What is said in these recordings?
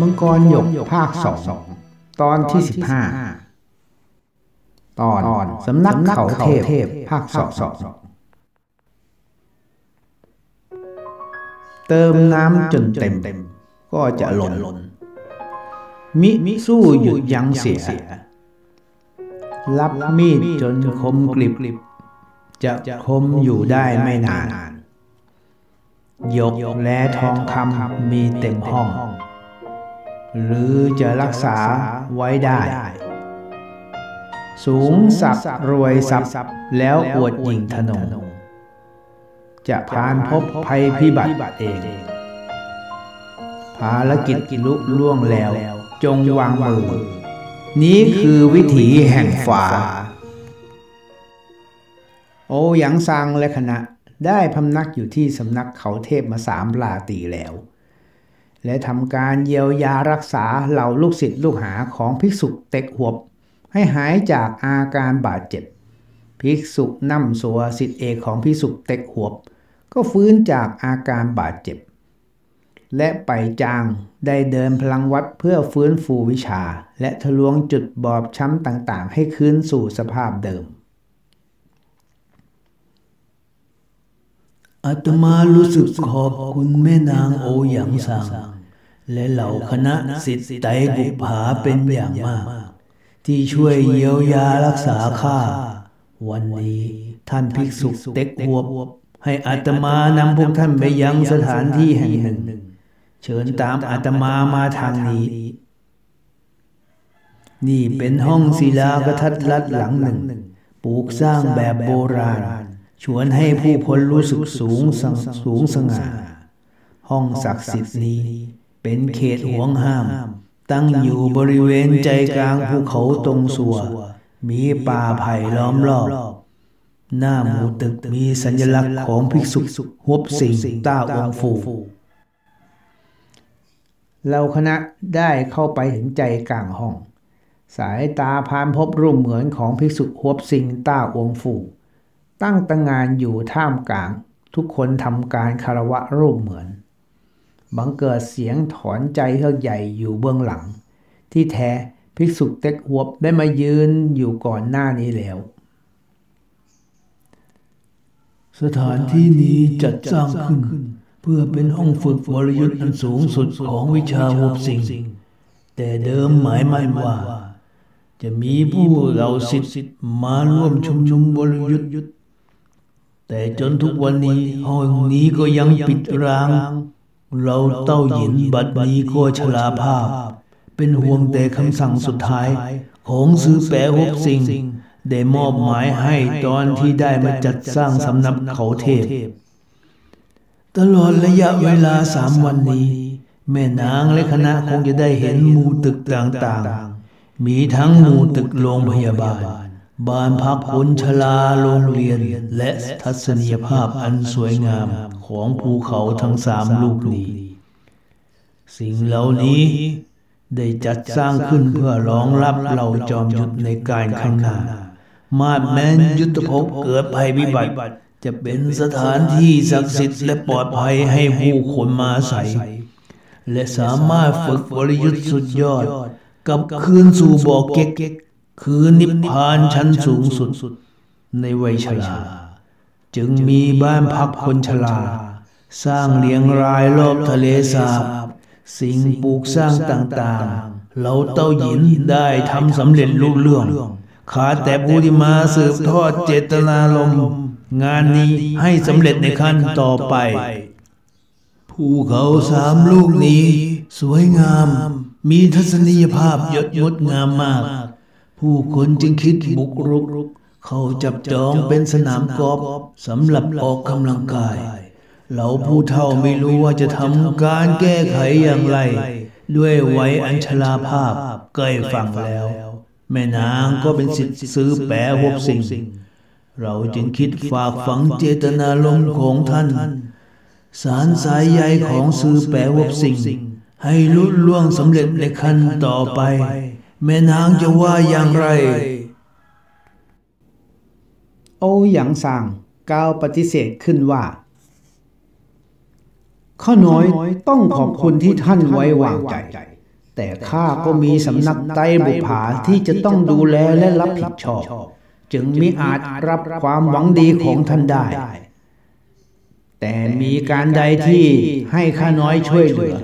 มังกรหยกภาคสองตอนที่สิบห้าตอนสำนักเขาเทพภาคสองเติมน้ำจนเต็มก็จะหล่นมิสู้หยุดยั้งเสีย รับมีดจนคมกริบจะคมอยู่ได้ไม่นาน ยกและทองคำมีเต็มห้อง หรือจะรักษาไว้ได้ สูงสับรวยสับแล้วอวดหญิงธนง จะผ่านพบภัยพิบัติเอง ภารกิจลุล่วงแล้ว จงวางมือ นี้คือวิถีแห่งฝาโอหยังซังและคณะได้พำนักอยู่ที่สำนักเขาเทพมาสามลาตีแล้ว และทำการเยียวยารักษาเหล่าลูกศิษย์ลูกหาของภิกษุเต็กหวบ ให้หายจากอาการบาดเจ็บ ภิกษุนั่มสัวสิทธิเอกของภิกษุเต็กหวบ ก็ฟื้นจากอาการบาดเจ็บ และไปจางได้เดินพลังวัดเพื่อฟื้นฟูวิชา และทะลวงจุดบอบช้ำต่างๆ ให้คืนสู่สภาพเดิม อาตมารู้สึกขอบคุณแม่นางโอหยางสังและเหล่าคณะสิทธิ์ไตบุปผาเป็นอย่างมาก ที่ช่วยเยียวยารักษาข้า วันนี้ท่านภิกษุเต็กหวบให้อาตมานำพวกท่านไปยังสถานที่แห่งหนึ่ง เชิญตามอาตมามาทางนี้ นี่เป็นห้องศิลากทัดรัดหลังหนึ่ง ปลูกสร้างแบบโบราณ ชวนให้ผู้คนรู้สึกสูงสงสูงสง่า ห้องศักดิ์สิทธิ์นี้ เป็นเขตห่วงห้าม ตั้งอยู่บริเวณใจกลางภูเขาตรงสัว มีป่าไผ่ล้อมรอบ หน้าหมู่ตึกมีสัญลักษณ์ของภิกษุหวบสิงต้าองฟู เราคณะได้เข้าไปถึงใจกลางห้อง สายตาพานพบรูปเหมือนของภิกษุฮวบสิงต้าองฟู ตั้งตังงานอยู่ท่ามกลาง ทุกคนทำการคารวะรูปเหมือน บังเกิดเสียงถอนใจเฮือกใหญ่อยู่เบื้องหลัง ที่แท้ภิกษุเต็กฮวบได้มายืนอยู่ก่อนหน้านี้แล้ว สถานที่นี้จัดสร้างขึ้น เพื่อเป็นห้องฝึกวรยุทธ์อันสูงสุดของวิชาหวบสิงแต่เดิมหมายมั่นว่า จะมีผู้เหล่าศิษย์มาร่วมชุมนุมวรยุทธ์ แต่จนทุกวันนี้ห้องนี้ก็ยังปิดร้าง เราเต้าหยินบัดนี้ก็ชราภาพ เป็นห่วงแต่คำสั่งสุดท้าย ของซื้อแปรหกสิ่ง ได้มอบหมายให้ตอนที่ได้มาจัดสร้างสำนักเขาเทพ ตลอดระยะเวลาสามวันนี้ แม่นางและคณะคงจะได้เห็นหมู่ตึกต่างๆ มีทั้งหมู่ตึกโรงพยาบาล บ้านพักคนชราโรงเรียน และทัศนียภาพอันสวยงามของภูเขาทั้งสามลูกนี้ สิ่งเหล่านี้ได้จัดสร้างขึ้นเพื่อรองรับเหล่าจอมยุทธในการข้างหน้า มาดแม้นยุทธภพเกิดภัยพิบัติ จะเป็นสถานที่ศักดิ์สิทธิ์และปลอดภัยให้ผู้คนมาอาศัยและสามารถฝึกวรยุทธ์สุดยอด กับคืนสู่บ่อเก็ก คือนิพพานชั้นสูงสุด ในวัยชรา จึงมีบ้านพักคนชรา สร้างเลี้ยงรายรอบทะเลสาบ สิ่งปลูกสร้างต่างๆ เราเต้าหยินได้ทำสำเร็จลุล่วงขาดแต่ผู้ที่มาสืบทอดเจตนารมงานนี้ให้สำเร็จในขั้นต่อไป ภูเขาสามลูกนี้ สวยงาม มีทัศนียภาพยดงดงามมาก ผู้คนจึงคิดบุกรุก เขาจับจองเป็นสนามกอล์ฟสำหรับออกกำลังกาย เราผู้เฒ่าไม่รู้ว่าจะทำการแก้ไขอย่างไร ด้วยไว้อัญชลาภาพใกล้ฟังแล้ว แม่นางก็เป็นสิทธิ์ซื้อแปรหกสิ่ง เราจึงคิดฝากฝังเจตนารมของท่าน สารสายใยของซื้อแปรหกสิ่ง ให้ลุล่วงสำเร็จในขั้นต่อไป แม่นางจะว่าอย่างไร โอหยังซางกล่าวปฏิเสธขึ้นว่า ข้าน้อยต้องขอบคุณที่ท่านไว้วางใจ แต่ข้าก็มีสำนักไตรบุภาที่จะต้องดูแลและรับผิดชอบ จึงมิอาจรับความหวังดีของท่านได้ แต่มีการใดที่ให้ข้าน้อยช่วยเหลือ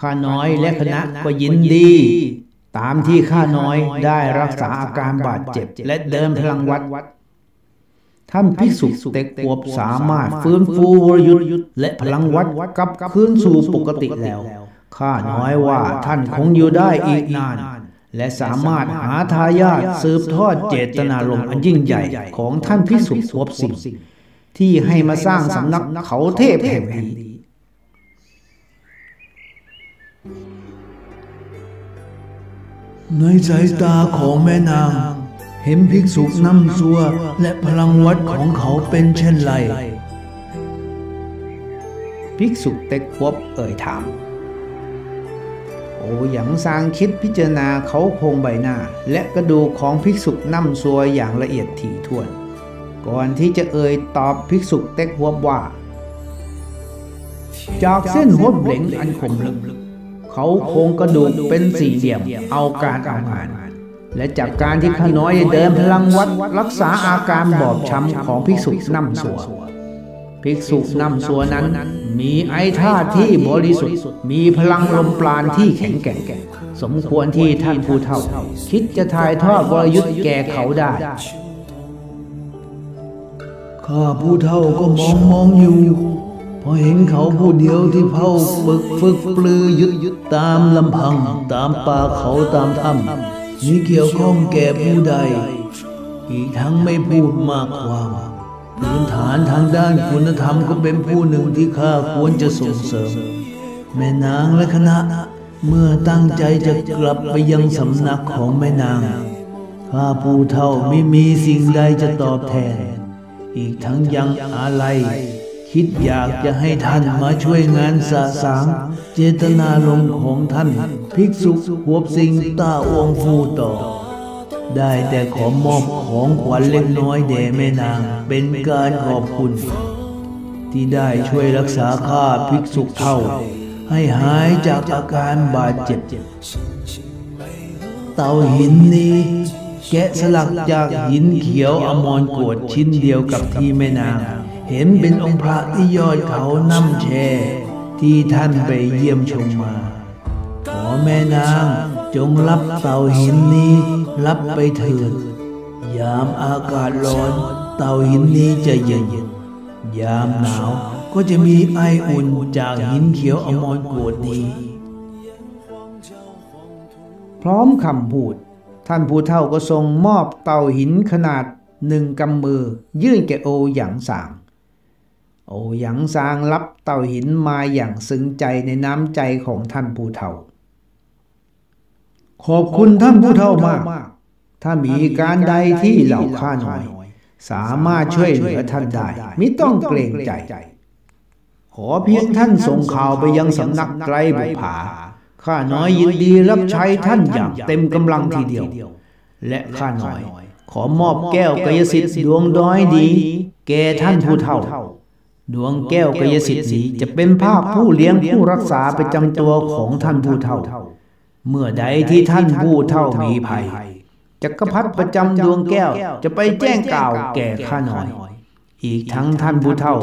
ข้าน้อยและคณะก็ยินดี ตามที่ข้าน้อยได้รักษาอาการบาดเจ็บ และเดินพลังวัด ท่านภิกษุเต็กอวบสามารถฟื้นฟูวรยุทธ์และพลังวัดกลับคืนสู่ปกติแล้ว ข้าน้อยว่าท่านคงอยู่ได้อีกนาน และสามารถหาทายาทสืบทอดเจตนารมณ์อันยิ่งใหญ่ของท่านภิกษุอวบสิ่งที่ให้มาสร้างสำนักเขาเทพแห่งนี้ ในสายตาของแม่นาง เห็นภิกษุนำซัวและพลังวัดของเขาเป็นเช่นไร ภิกษุเต็กควบเอ่ยถาม โอหยังซางคิดพิจารณาเขาโครงใบหน้า และกระดูกของภิกษุนำซัวอย่างละเอียดถี่ถ้วน ก่อนที่จะเอ่ยตอบภิกษุเต็กควบว่า จากเส้นหัวเหลงอันคมลึก เขาโครงกระดูกเป็นสี่เหลี่ยม เอาการเอางาน และจากการที่ข้าน้อยเดินพลังวัด รักษาอาการบอบช้ำของภิกษุนำสัวภิกษุนำสัวนั้น มีไอ้ท่าที่บริสุทธิ์ มีพลังลมปราณที่แข็งแกร่งสมควรที่ท่านผู้เฒ่า คิดจะถ่ายทอดวรยุทธ์แก่เขาได้ข้าผู้เท่าก็มองมองอยู่ พอเห็นเขาผู้เดียวที่เผาฝึกฝึกปลือยึดยึดตามลำพัง ตามป่าเขาตามถ้ำมีเกี่ยวข้องแก่ผู้ใด อีกทั้งไม่พูดมากความพื้นฐานทางด้านคุณธรรมก็เป็นผู้หนึ่งที่ข้าควรจะส่งเสริม แม่นางและคณะ เมื่อตั้งใจจะกลับไปยังสำนักของแม่นางข้าผู้เท่าไม่มีสิ่งใดจะตอบแทน อีกทั้งยังอะไร คิดอยากจะให้ท่านมาช่วยงานสะสาง เจตนารมของท่าน ภิกษุหัวสิงต้าอวงฟูต่อ ได้แต่ขอมอบของขวัญเล็กน้อยแด่แม่นาง เป็นการขอบคุณ ที่ได้ช่วยรักษาข้าภิกษุเท่า ให้หายจากอาการบาดเจ็บ เตาหินนี้แกะสลักจากหินเขียวอมรกวดชิ้นเดียวกับที่แม่นาง เห็นเป็นองค์พระที่ยอดเขาน้ำแช่ที่ท่านไปเยี่ยมชมมา ขอแม่นางจงรับเตาหินนี้รับไปเถิด ยามอากาศร้อน เตาหินนี้จะเย็น ยามหนาวก็จะมีไออุ่นจากหินเขียวอมรกวดนี้ พร้อมคำพูด ท่านผู้เฒ่าก็ทรงมอบเตาหินขนาดหนึ่งกำมือยื่นแก่โอหยางสาง โอหยางสางรับเต่าหินมาอย่างซึ้งใจในน้ำใจของท่านผู้เฒ่า ขอบคุณท่านผู้เฒ่ามาก ถ้ามีการใดที่เหล่าข้าน้อย สามารถช่วยเหลือท่านได้ไม่ต้องเกรงใจ ขอเพียงท่านส่งข่าวไปยังสำนักไตรบุภาข้าน้อยยินดีรับใช้ท่านอย่างเต็มกำลังทีเดียว และข้าน้อย ขอมอบแก้วกายสิทธิ์ดวงด้อยดี แก่ท่านผู้เฒ่า ดวงแก้วกายสิทธิ์นี้จะเป็นภาคผู้เลี้ยงผู้รักษาประจำตัวของท่านผู้เฒ่า เมื่อใดที่ท่านผู้เฒ่ามีภัยจักรพรรดิประจำดวงแก้วจะไปแจ้งกล่าวแก่ข้าน้อย อีกทั้งท่านผู้เฒ่า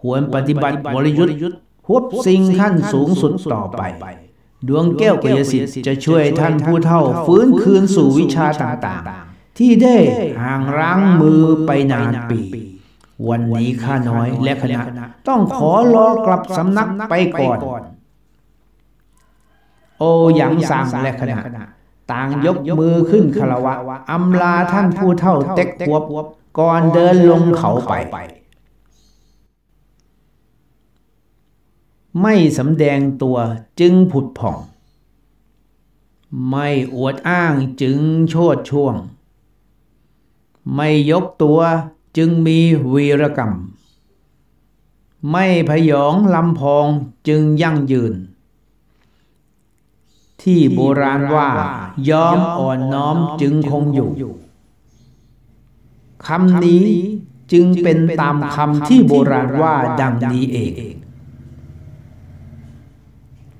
ควรปฏิบัติวรยุทธ์ควบสิ่งขั้นสูงสุดต่อไป ดวงแก้วกยสิทธิ์จะช่วยท่านผู้เฒ่าฟื้นคืนสู่วิชาต่างๆ ที่ได้ห่างร้างมือไปนานปี วันนี้ข้าน้อยและคณะ ต้องขอรอกลับสำนักไปก่อน โอหยังสั่งและคณะ ต่างยกมือขึ้นคารวะอำลาท่านผู้เฒ่าเต็กควบก่อนเดินลงเขาไป ไม่สำแดงตัวจึงผุดผ่อง ไม่อวดอ้างจึงโชดช่วง ไม่ยกตัว จึงมีวีรกรรม ไม่พยองลำพองจึงยั่งยืน ที่โบราณว่า ยอมอ่อนน้อมจึงคงอยู่คำนี้จึงเป็นตามคำที่โบราณว่าดังนี้เอง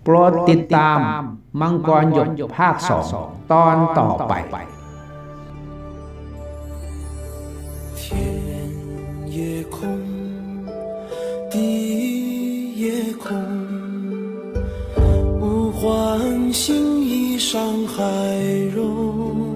โปรดติดตามมังกรหยกภาคสองตอนต่อไป 天也空地也空物换星移山海融